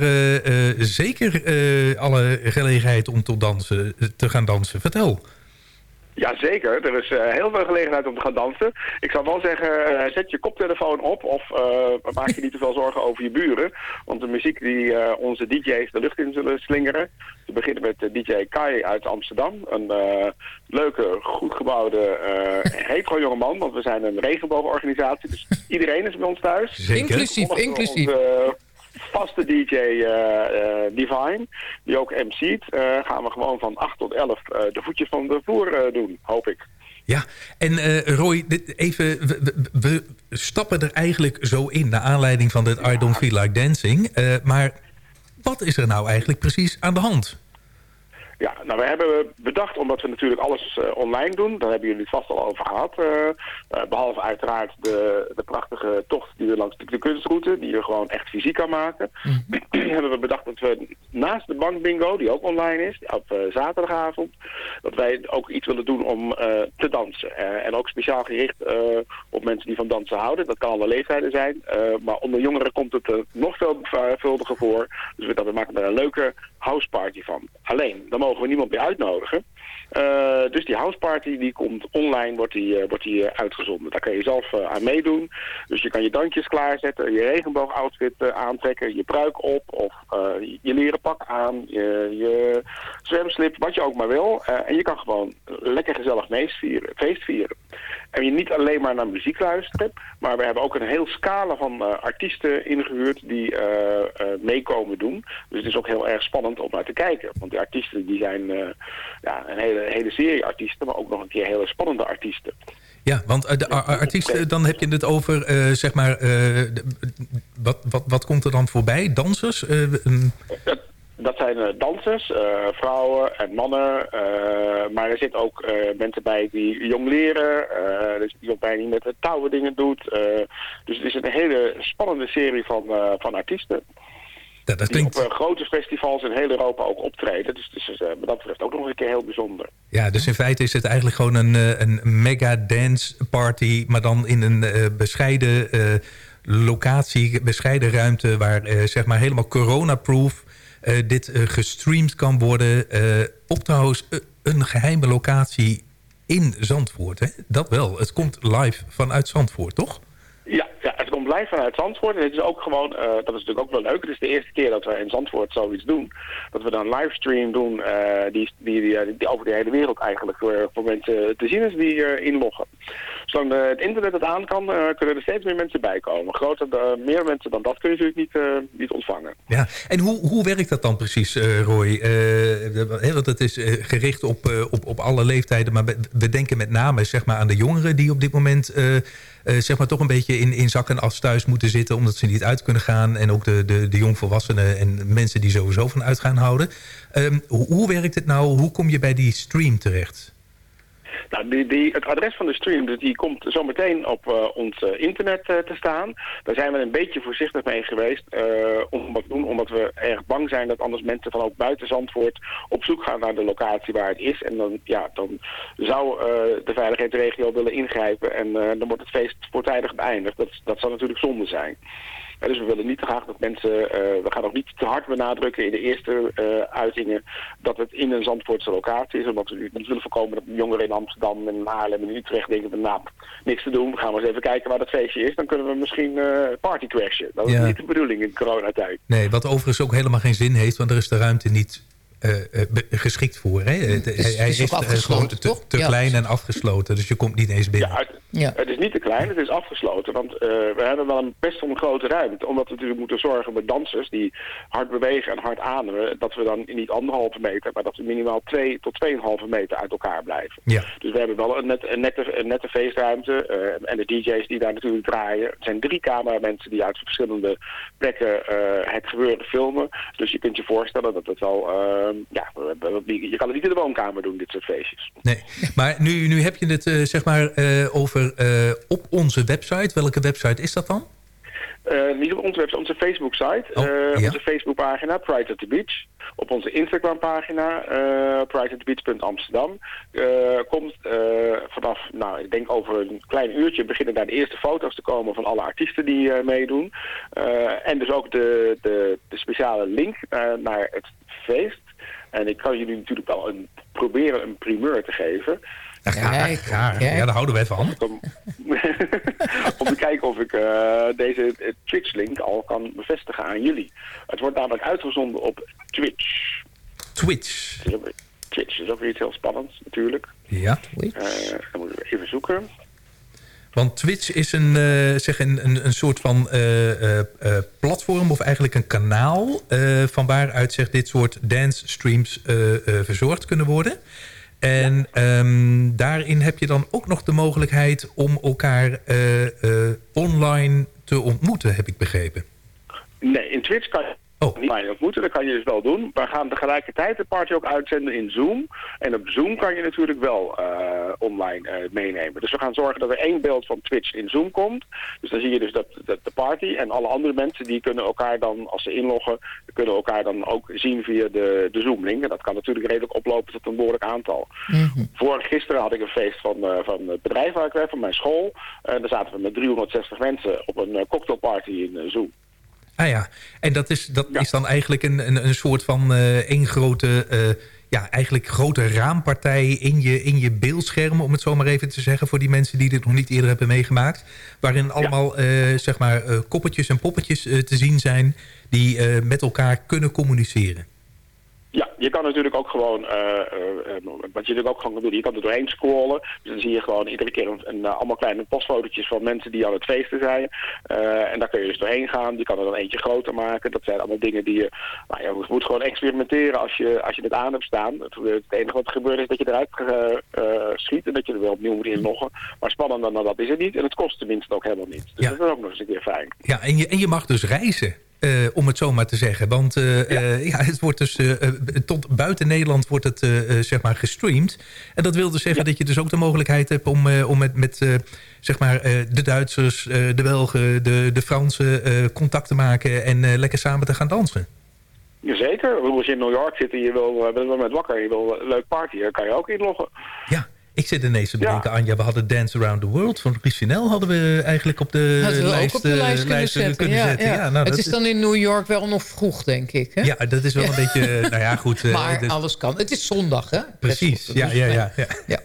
zeker alle gelegenheid om te, dansen, te gaan dansen. Vertel. Jazeker, er is uh, heel veel gelegenheid om te gaan dansen. Ik zou wel zeggen, uh, zet je koptelefoon op of uh, maak je niet te veel zorgen over je buren. Want de muziek die onze DJ's de lucht in zullen slingeren. We beginnen met DJ Kai uit Amsterdam. Een leuke, goed gebouwde, hetero jonge man. Want we zijn een regenboogorganisatie, dus iedereen is bij ons thuis. Zeker. Inclusief, inclusief vaste DJ uh, uh, Divine, die ook MC't, uh, gaan we gewoon van 8 tot 11 de voetjes van de voer doen, hoop ik. Ja, en Roy, even, we, stappen er eigenlijk zo in... naar aanleiding van dit I Don't Feel Like Dancing. maar wat is er nou eigenlijk precies aan de hand? Ja, nou we hebben bedacht, omdat we natuurlijk alles uh, online doen, daar hebben jullie het vast al over gehad. Uh, uh, behalve uiteraard de, de prachtige tocht die we langs de, de kunstroute, die je gewoon echt fysiek kan maken. Mm. *clears throat* hebben we bedacht dat we naast de bankbingo, die ook online is, op zaterdagavond, dat wij ook iets willen doen om te dansen. en ook speciaal gericht op mensen die van dansen houden. Dat kan alle leeftijden zijn, maar onder jongeren komt het nog veel veelvuldiger voor. Dus we, dat we maken er een leuke houseparty van. Alleen, dan mogen we niemand meer uitnodigen. Uh, dus die houseparty die komt online, wordt die, uh, wordt die uh, uitgezonden. Daar kan je zelf aan meedoen. Dus je kan je dankjes klaarzetten, je regenboogoutfit aantrekken, je pruik op of je leren pak aan, je, je zwemslip, wat je ook maar wil. en je kan gewoon lekker gezellig feestvieren. feestvieren. En je niet alleen maar naar muziek luisteren, maar we hebben ook een heel scala van artiesten ingehuurd die meekomen doen. Dus het is ook heel erg spannend om naar te kijken. Want die artiesten die zijn ja, een hele hele serie artiesten, maar ook nog een keer hele spannende artiesten. Ja, want uh, de artiesten, dan heb je het over, uh, zeg maar, uh, wat, wat, wat komt er dan voorbij? Dansers? Dat, dat, zijn dansers, vrouwen en mannen, maar er zitten ook mensen bij die jong leren, er is iemand bij die met de touwen dingen doet. dus het is een hele spannende serie van, van artiesten. Ja, dat klinkt... Die op uh, grote festivals in heel Europa ook optreden. Dus, dus uh, wat dat betreft ook nog een keer heel bijzonder. Ja, dus in feite is het eigenlijk gewoon een, uh, een mega dance party... maar dan in een bescheiden locatie, bescheiden ruimte... waar zeg maar helemaal corona-proof dit gestreamd kan worden... op trouwens een geheime locatie in Zandvoort. Hè? Dat wel, het komt live vanuit Zandvoort, toch? Ja, ja, live vanuit Zandvoort. En het is ook gewoon, uh, dat is natuurlijk ook wel leuk. Het is de eerste keer dat we in Zandvoort zoiets doen. Dat we dan livestream doen uh, die, die, die, over de hele wereld eigenlijk voor, voor mensen te zien is die uh, inloggen. Zolang het internet het aan kan, kunnen er steeds meer mensen bij komen. Groter, meer mensen dan dat kun je natuurlijk niet, niet ontvangen. Ja, en hoe, hoe werkt dat dan precies, Roy? want het is gericht op, op, op alle leeftijden, maar we denken met name zeg maar, aan de jongeren die op dit moment zeg maar toch een beetje in, in zak en as thuis moeten zitten... omdat ze niet uit kunnen gaan. En ook de, de, de jongvolwassenen en mensen die sowieso van uitgaan houden. Hoe, hoe werkt het nou? Hoe kom je bij die stream terecht? Nou, die, die, het adres van de stream dus die komt zometeen op uh, ons uh, internet uh, te staan. Daar zijn we een beetje voorzichtig mee geweest om wat doen, omdat we erg bang zijn dat anders mensen van ook buiten Zandvoort op zoek gaan naar de locatie waar het is. En dan, ja, dan zou de veiligheidsregio willen ingrijpen en dan wordt het feest voortijdig beëindigd. Dat, dat zou natuurlijk zonde zijn dus we willen niet te graag dat mensen, uh, we gaan ook niet te hard benadrukken in de eerste uh, uitingen dat het in een Zandvoortse locatie is. Omdat we niet willen voorkomen dat jongeren in Amsterdam en Haarlem en Utrecht denken van nou, niks te doen. We gaan maar eens even kijken waar dat feestje is. Dan kunnen we misschien uh, party crashen. Dat is niet de bedoeling in coronatijd. Nee, wat overigens ook helemaal geen zin heeft, want er is de ruimte niet geschikt voor. Hè? Het, is, hij is, is gewoon te, toch? te klein en afgesloten, dus je komt niet eens binnen. Ja, het, ja. het is niet te klein, het is afgesloten. Want uh, we hebben wel een best wel een grote ruimte. Omdat we natuurlijk moeten zorgen met dansers die hard bewegen en hard ademen... dat we dan niet anderhalve meter, maar dat we minimaal twee tot tweeënhalve meter uit elkaar blijven. Ja. Dus we hebben wel een, net, een, nette, een nette feestruimte. en de DJ's die daar natuurlijk draaien. Er zijn drie cameramensen die uit verschillende plekken het gebeuren filmen. Dus je kunt je voorstellen dat het wel ja, we- we- we- je kan het niet in de woonkamer doen, dit soort feestjes. Nee, maar nu, nu heb je het eh, zeg maar eh, over eh, op onze website. Welke website is dat dan? Niet op onze website, onze Facebook-site, Oh, ja. onze Facebook-pagina Pride at the Beach. Op onze Instagram-pagina prideatthebeach.amsterdam komt vanaf, nou, ik denk over een klein uurtje beginnen daar de eerste foto's te komen van alle artiesten die meedoen. En dus ook de, de, de speciale link naar het feest. En ik kan jullie natuurlijk wel een, proberen een primeur te geven. Ja, graag, graag. ja, daar houden wij van. Om, *laughs* om te kijken of ik eh, deze eh, Twitch-link al kan bevestigen aan jullie. Het wordt namelijk uitgezonden op Twitch. Twitch. Twitch is ook weer iets heel spannends natuurlijk. Ja. Eh, dan moeten we even zoeken. Want Twitch is een, eh, zeg een, een, soort van eh, eh, platform of eigenlijk een kanaal... van waaruit zeg, dit soort dance streams verzorgd kunnen worden. En ehm, daarin heb je dan ook nog de mogelijkheid om elkaar online te ontmoeten, heb ik begrepen. Nee, in Twitch kan je niet online ontmoeten. Dat kan je dus wel doen. We gaan tegelijkertijd de party ook uitzenden in Zoom. En op Zoom kan je natuurlijk wel eh, online eh, meenemen. Dus we gaan zorgen dat er één beeld van Twitch in Zoom komt. Dus dan zie je dus dat, dat de party en alle andere mensen die kunnen elkaar dan, als ze inloggen, kunnen elkaar dan ook zien via de, de Zoom-link. En dat kan natuurlijk redelijk oplopen tot een behoorlijk aantal. Vorig gisteren had ik een feest van, eh, van het bedrijf waar ik werk, van mijn school. En daar zaten we met 360 mensen op een cocktailparty in Zoom. Ah ja, en dat is, dat is dan eigenlijk een, een, een soort van eh één grote... eh, ja, eigenlijk grote raampartij in je, in je beeldscherm, om het zo maar even te zeggen... voor die mensen die dit nog niet eerder hebben meegemaakt. Waarin allemaal eh, zeg maar, koppetjes en poppetjes te zien zijn... die met elkaar kunnen communiceren. Ja, je kan natuurlijk ook gewoon, eh, eh, eh, wat je natuurlijk ook gewoon kan doen, je kan er doorheen scrollen. Dus dan zie je gewoon iedere keer een, een, allemaal kleine postfotootjes van mensen die aan het feesten zijn. Eh, en daar kun je dus doorheen gaan. Je kan er dan eentje groter maken. Dat zijn allemaal dingen die je, nou ja, je moet gewoon experimenteren als je, als je het aan hebt staan. Het, het enige wat er gebeurt is dat je eruit schiet en dat je er weer opnieuw moet inloggen. Maar spannender dan dat is het niet. En het kost tenminste ook helemaal niet. Dus dat is ook nog eens een keer fijn. Ja, en je, en je mag dus reizen. Eh, om het zo maar te zeggen. Want eh, eh, ja, het wordt dus tot buiten Nederland wordt het zeg maar gestreamd. En dat wil dus zeggen dat je dus ook de mogelijkheid hebt om, om met, met zeg maar, de Duitsers, de Belgen, de, de Fransen contact te maken en lekker samen te gaan dansen. Jazeker. Als je in New York zit en je wil, wel met wakker, je wil een leuk party, dan kan je ook inloggen. Ik zit ineens te denken aan, ja, we hadden Dance Around the World van Chris Chanel hadden we eigenlijk op de Hadden we lijst, ook op de eh, lijst kunnen lijst, eh, zetten. kunnen ja, zetten. ja. Ja, nou, het dat is dan in New York wel nog vroeg, denk ik. Hè? Ja, dat is wel een beetje, nou ja, goed. eh, maar alles kan. Het is zondag, hè? Precies, ja, ja, ja. *laughs* ja.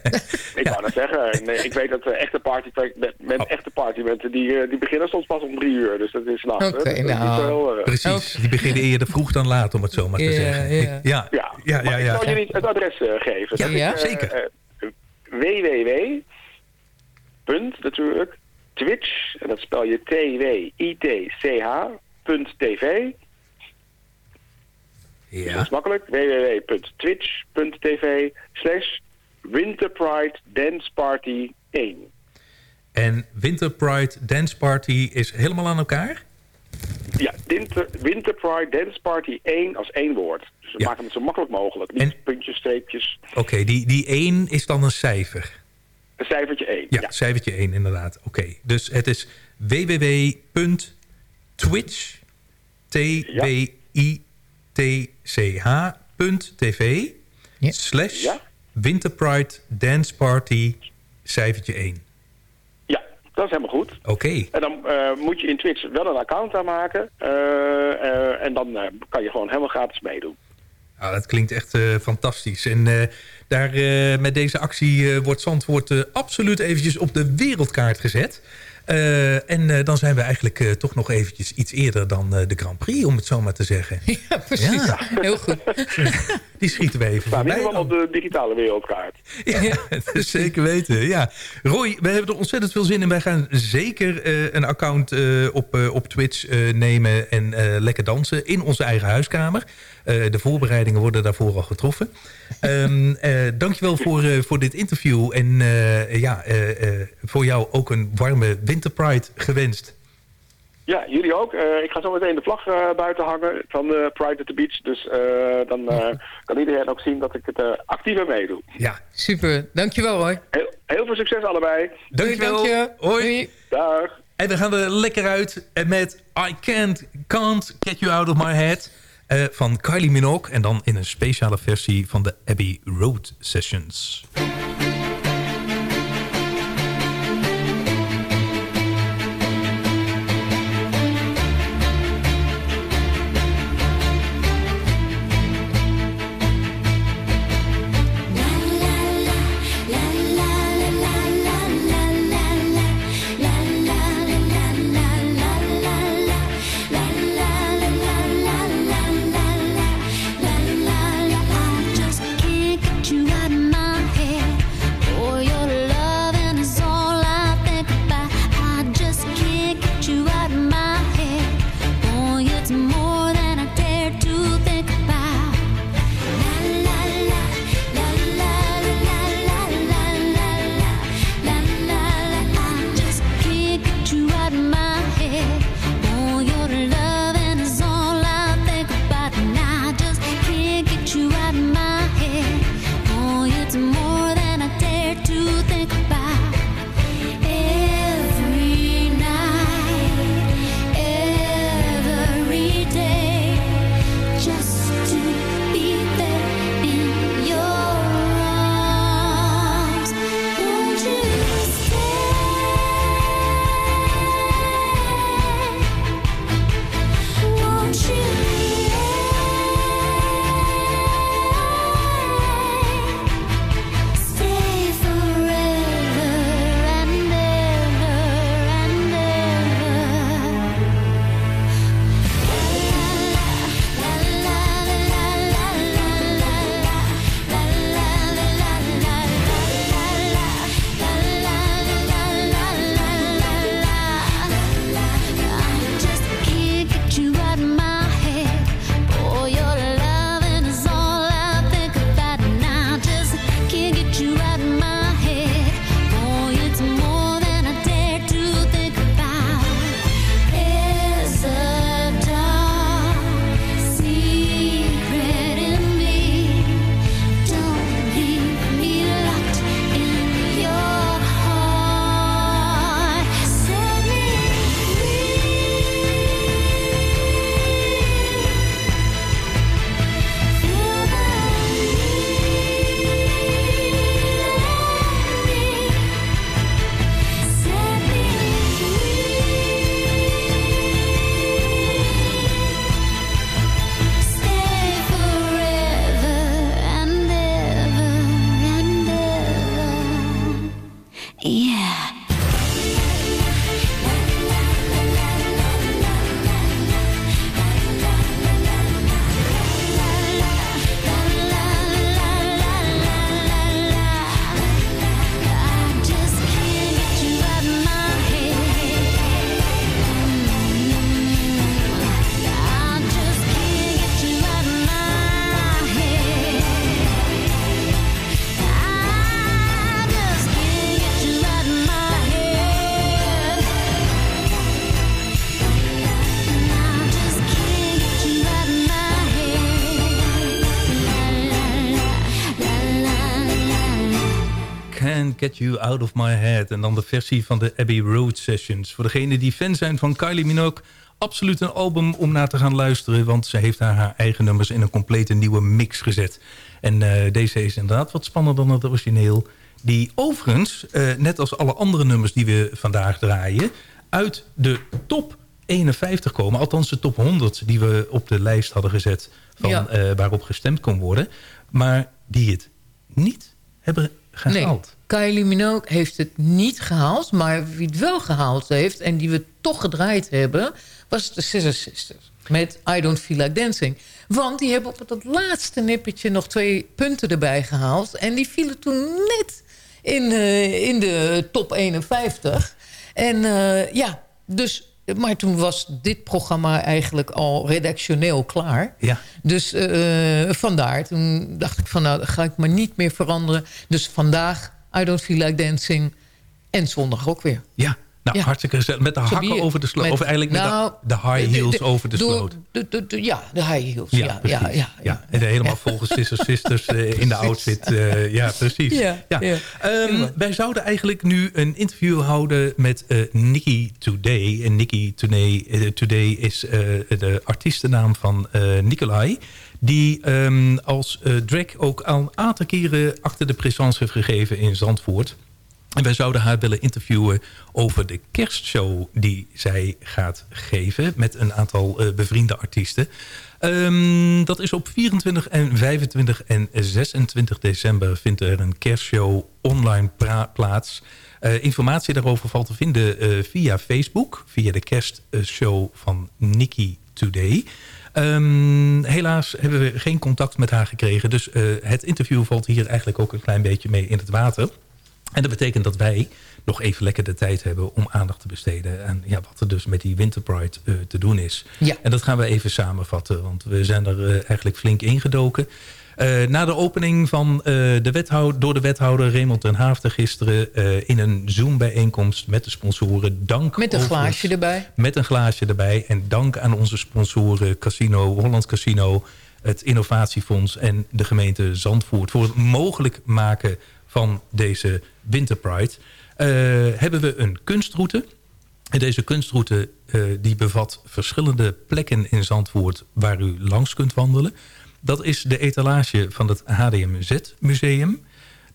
Ik wou dat zeggen. Nee, ik weet dat uh, echte party, met, met Oh. echte partymenten, die, die beginnen soms pas om drie uur. Dus dat is nacht. Oké, hè? Dat is nou. heel, uh, Precies, die beginnen eerder vroeg dan laat, om het zo maar te zeggen. ja. Ja, ja, Ja, ja, maar ja. ik zal jullie het adres uh, geven. Ja, zeker. Www. Punt, natuurlijk. Twitch, en dat spel je T-W-I-T-C-H. Punt TV. Ja. Dat is makkelijk. www.twitch.tv slash Winter Pride Dance Party 1. En Winter Pride Dance Party is helemaal aan elkaar? Ja, Winter, Winter Pride Dance Party 1 als één woord. Dus we Ja. maken het zo makkelijk mogelijk. Niet puntjes, streepjes. Oké, die, die 1 is dan een cijfer. Een cijfertje 1. Ja, cijfertje 1 inderdaad. Oké, dus het is www.twitch, T-W-I-T-C-H.tv slash Winter Pride Dance Party, cijfertje 1. Ja, dat is helemaal goed. Oké. En dan eh, moet je in Twitch wel een account aanmaken. eh, eh, en dan kan je gewoon helemaal gratis meedoen. Nou, dat klinkt echt eh, fantastisch. En eh, daar, eh, met deze actie eh, wordt Zandvoort absoluut eventjes op de wereldkaart gezet. Eh, en eh, dan zijn we eigenlijk eh, toch nog eventjes iets eerder dan eh, de Grand Prix, om het zo maar te zeggen. *laughs* Ja, precies. Ja. Heel goed. *laughs* Die schieten we even voorbij. ieder geval op de digitale wereldkaart. *laughs* Ja, zeker weten. Ja. Roy, we hebben er ontzettend veel zin in. Wij gaan zeker eh, een account eh, op, eh, op Twitch eh, nemen en eh, lekker dansen in onze eigen huiskamer. Eh, de voorbereidingen worden daarvoor al getroffen. Um, uh, dankjewel voor, uh, voor dit interview. En uh, ja, voor jou ook een warme Winter Pride gewenst. Ja, jullie ook. Eh, ik ga zo meteen de vlag uh, buiten hangen van uh, Pride at the Beach. Dus dan *laughs* kan iedereen ook zien dat ik het actiever meedoe. Ja, super. Dankjewel hoor. Heel, heel veel succes allebei. Dankjewel. Dank je. Hoi. Dag. En we gaan er lekker uit met I Can't, Can't Get You Out of My Head van Kylie Minogue. En dan in een speciale versie van de Abbey Road Sessions. Get You Out of My Head. En dan de versie van de Abbey Road Sessions. Voor degenen die fan zijn van Kylie Minogue... absoluut een album om naar te gaan luisteren... want ze heeft haar, haar eigen nummers in een complete nieuwe mix gezet. En uh, deze is inderdaad wat spannender dan het origineel. Die overigens, uh, net als alle andere nummers die we vandaag draaien... uit de top 51 komen. Althans de top 100 die we op de lijst hadden gezet... Van, ja. uh, waarop gestemd kon worden. Maar die het niet hebben gehaald. Nee. Kylie Minogue heeft het niet gehaald. Maar wie het wel gehaald heeft en die we toch gedraaid hebben... was de Scissor Sisters. Met I Don't Feel Like Dancing. Want die hebben op dat laatste nippertje nog twee punten erbij gehaald. En die vielen toen net in, uh, in de top 51. En uh, ja, dus maar toen was dit programma eigenlijk al redactioneel klaar. Ja. Dus uh, vandaar, toen dacht ik van nou, dat ga ik maar niet meer veranderen. Dus vandaag I Don't Feel Like Dancing en zondag ook weer. Ja, Nou, Ja. hartstikke gezellig. Met de Zo hakken over de sloot. Met- of eigenlijk met nou, de, de high heels over de sloot. de- de- de- ja, de high heels. Ja, ja, ja. Ja, en helemaal *laughs* volgens Sisters Sisters eh, in de outfit. eh, ja, precies. Ja, ja. Ehm, wij zouden eigenlijk nu een interview houden met eh Nikki Today. En Nikki Today, Today is de artiestennaam van Nicolai. Die ehm, als eh, drag ook al een aantal keren achter de présence heeft gegeven in Zandvoort. En wij zouden haar willen interviewen over de kerstshow die zij gaat geven... met een aantal eh, bevriende artiesten. Ehm, dat is op 24 en 25 en 26 december vindt er een kerstshow online plaats. Eh, informatie daarover valt te vinden via Facebook, via de kerstshow van Nikki Today. Ehm, helaas hebben we geen contact met haar gekregen. Dus eh, het interview valt hier eigenlijk ook een klein beetje mee in het water. En dat betekent dat wij nog even lekker de tijd hebben om aandacht te besteden aan ja, wat er dus met die Winter Pride eh, te doen is. Ja. En dat gaan we even samenvatten, want we zijn er eh, eigenlijk flink ingedoken. Eh, na de opening van, eh, de wethouder, door de wethouder Raymond ten Haafden gisteren... eh, in een Zoom-bijeenkomst met de sponsoren. Dank Met een glaasje erbij. met een glaasje erbij. En dank aan onze sponsoren Casino, Holland Casino... het Innovatiefonds en de gemeente Zandvoort... voor het mogelijk maken van deze Winter Pride. Eh, hebben we een kunstroute. En deze kunstroute die bevat verschillende plekken in Zandvoort... waar u langs kunt wandelen. Dat is de etalage van het HDMZ-museum.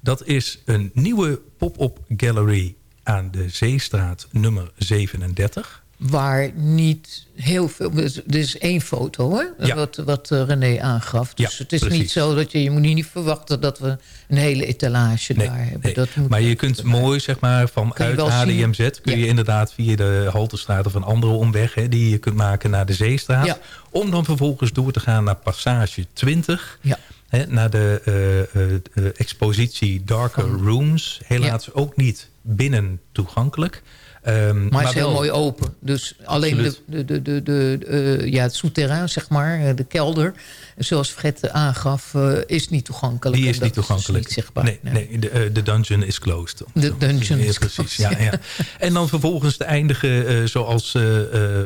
Dat is een nieuwe pop-up gallery aan de Zeestraat nummer 37 Waar niet heel veel... dus Er is één foto, hoor. Ja. Wat, wat eh, René aangaf. Dus Ja, het is precies. niet zo dat je... Je moet niet verwachten dat we een hele etalage Nee, daar hebben. nee. Dat moet maar je kunt mooi, zeg maar, vanuit wel zien. HDMZ... kun je inderdaad via de Haltestraat of een andere omweg... Hè, die je kunt maken naar de Zeestraat... Om dan vervolgens door te gaan naar Passage 20... Ja. Hè, naar de eh, eh, eh, expositie Darker Rooms. Helaas ook niet binnen toegankelijk. Ehm, Maar het is heel wel- mooi open. Dus alleen de, Absoluut. de, de, de, de, eh, ja, het souterrain, zeg maar, eh, de kelder... zoals Fred aangaf, eh, is niet toegankelijk. Die is niet toegankelijk. niet zichtbaar. Nee, nee. de, de dungeon is closed. De dungeon is precies. closed, Ja, ja. *laughs* En dan vervolgens te eindigen, zoals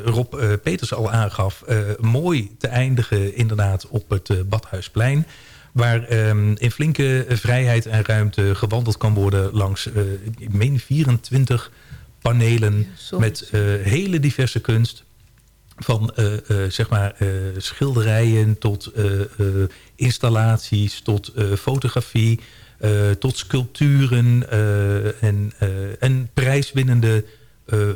Rob Peters al aangaf... mooi te eindigen inderdaad op het Badhuisplein... waar ehm, in flinke vrijheid en ruimte gewandeld kan worden... langs, eh, ik meen, 24 panelen met eh, hele diverse kunst. Van eh, eh, zeg maar schilderijen tot installaties, tot fotografie, tot sculpturen en een prijswinnende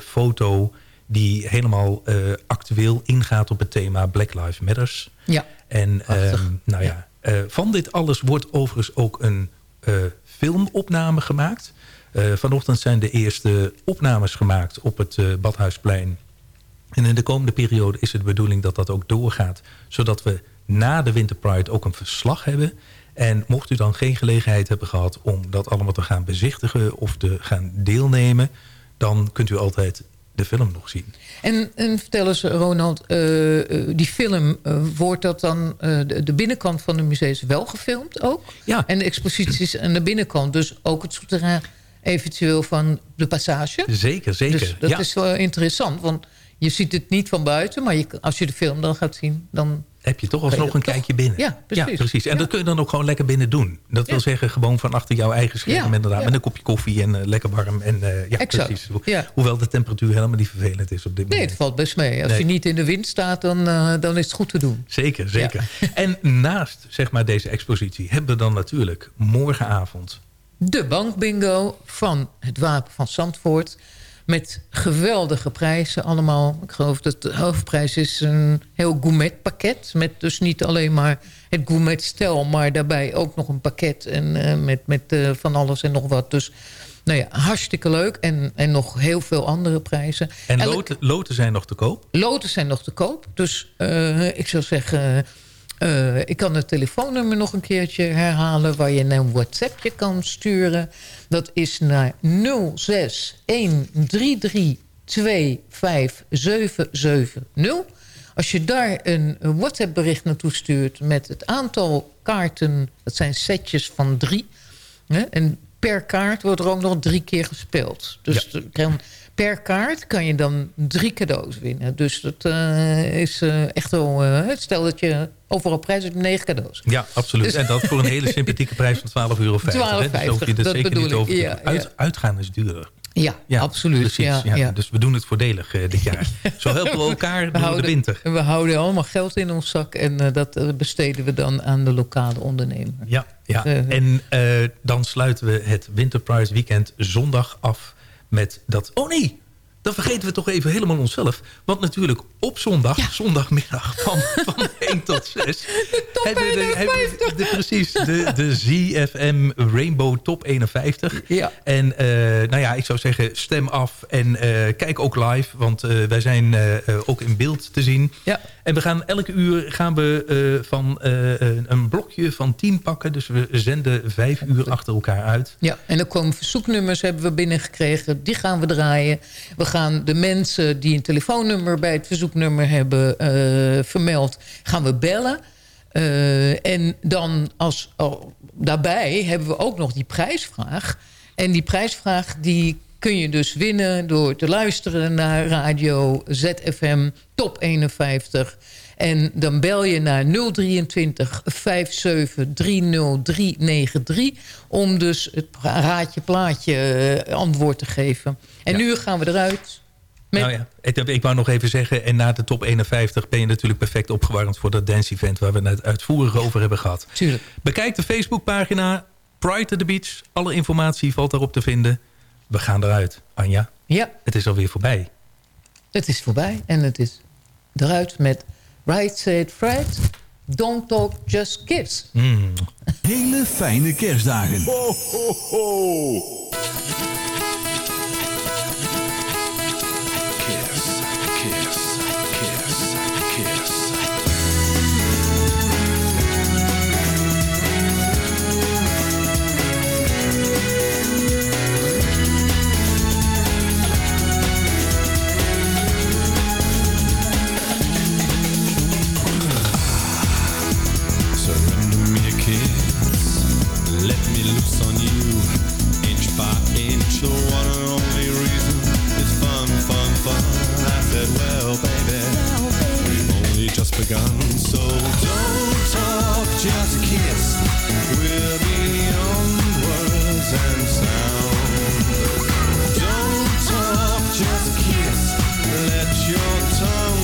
foto die helemaal actueel ingaat op het thema Black Lives Matters. Ja, En ehm, nou ja, van dit alles wordt overigens ook een filmopname gemaakt. Eh, vanochtend zijn de eerste opnames gemaakt op het eh, Badhuisplein. En in de komende periode is het de bedoeling dat dat ook doorgaat. Zodat we na de Winter Pride ook een verslag hebben. En mocht u dan geen gelegenheid hebben gehad om dat allemaal te gaan bezichtigen of te gaan deelnemen... dan kunt u altijd de film nog zien. En, en vertel eens, Ronald, eh, die film, wordt dat dan... de, binnenkant van de museum wel gefilmd ook? Ja. En de exposities aan de binnenkant, dus ook het souterrain eventueel van de passage? Zeker, zeker. Dus dat ja. is wel interessant, want je ziet het niet van buiten... maar je, als je de film dan gaat zien, dan... heb je toch alsnog een toch- kijkje binnen. Ja, precies. En Ja. dat kun je dan ook gewoon lekker binnen doen. Dat wil zeggen, gewoon van achter jouw eigen scherm inderdaad. Met een kopje koffie en eh, lekker warm. En, eh, ja, Exact, precies. Hoewel de temperatuur helemaal niet vervelend is op dit Nee, moment. het valt best mee. Als Nee. je niet in de wind staat, dan, eh, dan is het goed te doen. Zeker, zeker. *laughs* En naast zeg maar, deze expositie hebben we dan natuurlijk morgenavond... De bankbingo van het Wapen van Zandvoort. Met geweldige prijzen allemaal. Ik geloof dat de hoofdprijs is een heel gourmet pakket. Met dus niet alleen maar het gourmet stel... maar daarbij ook nog een pakket en, eh, met, met eh, van alles en nog wat. Dus nou ja, hartstikke leuk. En, en nog heel veel andere prijzen. En loten, loten zijn nog te koop. Loten zijn nog te koop. Dus eh, ik zou zeggen... eh, ik kan het telefoonnummer nog een keertje herhalen... waar je een WhatsAppje kan sturen. Dat is naar 06 133 25770. Als je daar een WhatsApp-bericht naartoe stuurt... met het aantal kaarten, dat zijn setjes van drie... Hè, en per kaart wordt er ook nog drie keer gespeeld. Dus Per kaart kan je dan drie cadeaus winnen. Dus dat uh, is uh, echt wel... Stel dat je overal prijs hebt, negen cadeaus. Ja, absoluut. Dus, en dat voor een hele sympathieke prijs van 12,50 euro. 12,50 dus je dat zeker niet over ja, Uit, Uitgaan is duurder. Ja, ja, absoluut. Precies, ja, ja, Dus we doen het voordelig uh, dit jaar. *laughs* Zo helpen we elkaar we door houden, de winter. We houden allemaal geld in ons zak en uh, dat besteden we dan aan de lokale ondernemer. Ja, ja. Uh, en dan sluiten we het Winterprise Weekend zondag af met dat... Oh nee, dan vergeten we toch even helemaal onszelf. Want natuurlijk op zondag, ja. zondagmiddag van, van *laughs* 1 tot 6... De top hebben we de, hebben we de, precies, de, de ZFM Rainbow Top 51. Ja. En uh, nou ja, ik zou zeggen, stem af en uh, kijk ook live. Want uh, wij zijn ook in beeld te zien. Ja. En we gaan elke uur gaan we van een blokje van 10 pakken. Dus we zenden vijf uur achter elkaar uit. Ja, en dan komen verzoeknummers hebben we binnengekregen. Die gaan we draaien. We gaan de mensen die een telefoonnummer bij het verzoeknummer hebben uh, vermeld... gaan we bellen. Uh, en dan als, oh, daarbij hebben we ook nog die prijsvraag. En die prijsvraag die kun je dus winnen door te luisteren naar radio ZFM Top 51... En dan bel je naar 023 57 30393 om dus het raadje plaatje uh, antwoord te geven. En ja. nu gaan we eruit. Met... Nou ja, ik, ik wou nog even zeggen, en na de top 51 ben je natuurlijk perfect opgewarmd voor dat dance event waar we het uitvoerig over hebben gehad. Tuurlijk. Bekijk de Facebookpagina Pride to the Beach. Alle informatie valt daarop te vinden. We gaan eruit, Anja. Ja. Het is alweer voorbij. Het is voorbij en het is eruit met Right Said Fred. Don't talk, just kiss. Mm. Hele fijne kerstdagen. Ho, ho, ho. Begun. So don't talk, just kiss. We're beyond words and sound. Don't talk, just kiss. Let your tongue